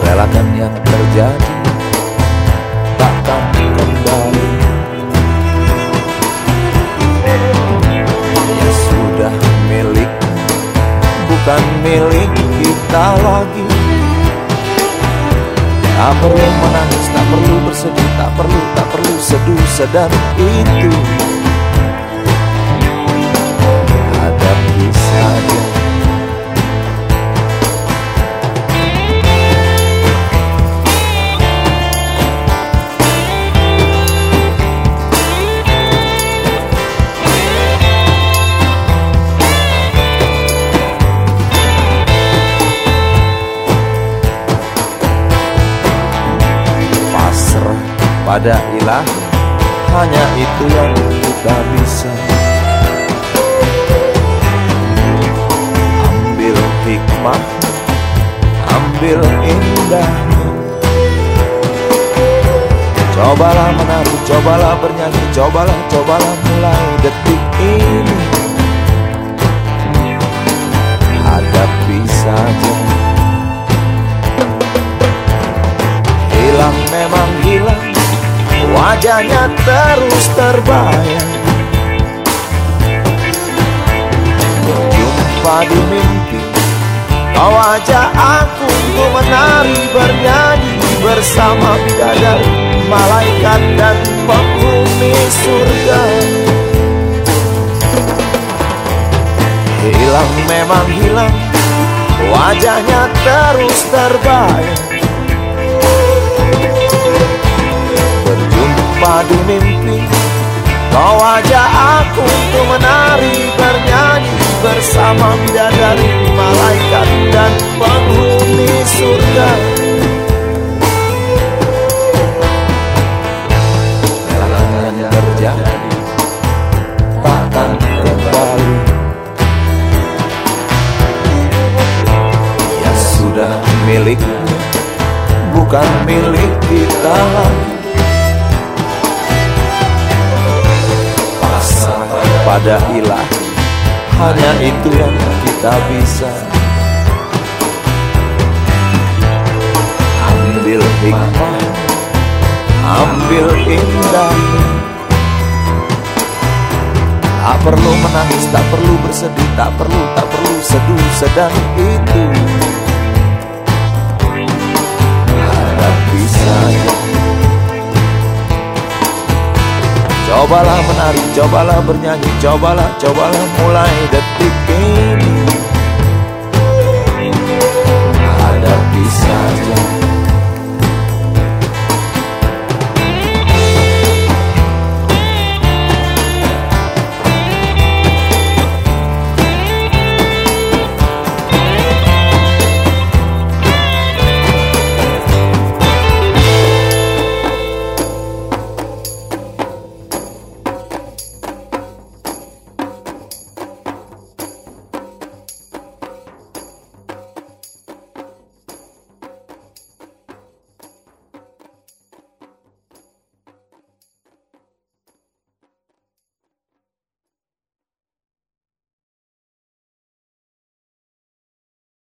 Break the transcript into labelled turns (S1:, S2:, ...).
S1: Relakan yang terjadi Takkan kembali. Yang sudah milik Bukan milik kita lagi. Tak perlu menangis, tak perlu bersedih Tak perlu, tak perlu seduh sedar itu. Pada ilahi hanya itu yang kita bisa ambil indahnya cobalah menari cobalah bernyanyi cobalah cobalah mulai detik ini. Hadapi saja hilang memang hilang Wajahnya terus terbayang. Berjumpa di mimpi Kau ajak aku untuk menari bernyanyi Bersama bidadari, malaikat dan penghuni surga. Hilang memang hilang Wajahnya terus terbayang Berjumpa di mimpi Kau ajak aku untuk menari Bernyanyi bersama bidadari miliknya Bukan milik kita. Pasrah pada ilah Hanya itu yang kita bisa. Ambil hikmah Ambil indah. Tak perlu menangis, tak perlu bersedih Tak perlu, tak perlu seduh sedang itu Cobalah menari, cobalah bernyanyi, cobalah, cobalah mulai detik ini